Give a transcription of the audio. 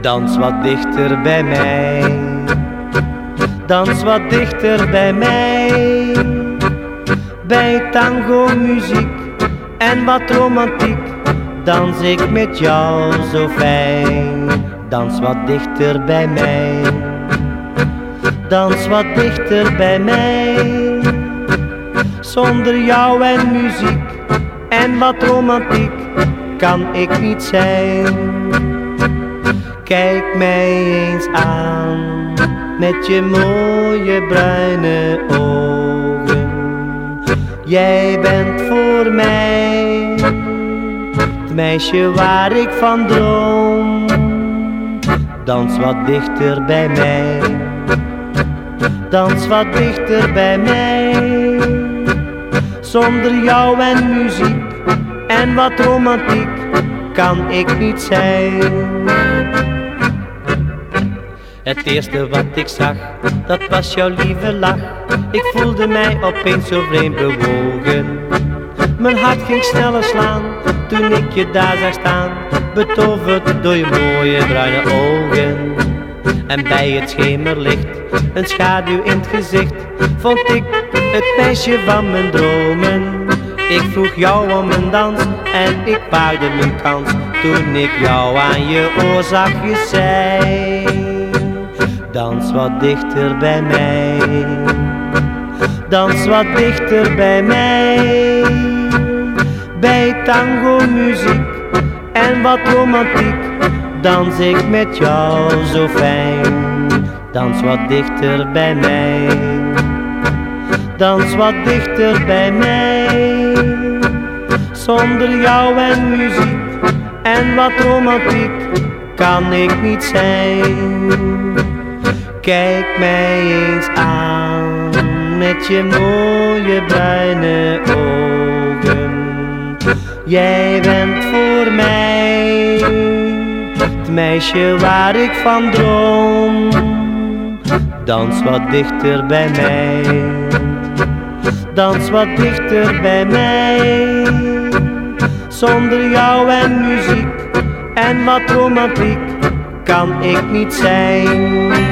Dans wat dichter bij mij. Dans wat dichter bij mij. Bij tango muziek en wat romantiek. Dans ik met jou zo fijn. Dans wat dichter bij mij. Dans wat dichter bij mij. Zonder jou en muziek en wat romantiek kan ik niet zijn. Kijk mij eens aan met je mooie bruine ogen. Jij bent voor mij het meisje waar ik van droom. Dans wat dichter bij mij, dans wat dichter bij mij. Zonder jou en muziek en wat romantiek kan ik niet zijn. Het eerste wat ik zag, dat was jouw lieve lach. Ik voelde mij opeens zo vreemd bewogen. Mijn hart ging sneller slaan toen ik je daar zag staan. Betoverd door je mooie bruine ogen. En bij het schemerlicht, een schaduw in het gezicht, vond ik het meisje van mijn dromen. Ik vroeg jou om een dans en ik paarde mijn kans toen ik jou aan je oor zachtjes zei. Dans wat dichter bij mij, dans wat dichter bij mij. Bij tango muziek en wat romantiek, dans ik met jou zo fijn. Dans wat dichter bij mij, dans wat dichter bij mij. Zonder jou en muziek en wat romantiek kan ik niet zijn. Kijk mij eens aan met je mooie bruine ogen. Jij bent voor mij het meisje waar ik van droom. Dans wat dichter bij mij, dans wat dichter bij mij. Zonder jou en muziek en wat romantiek kan ik niet zijn.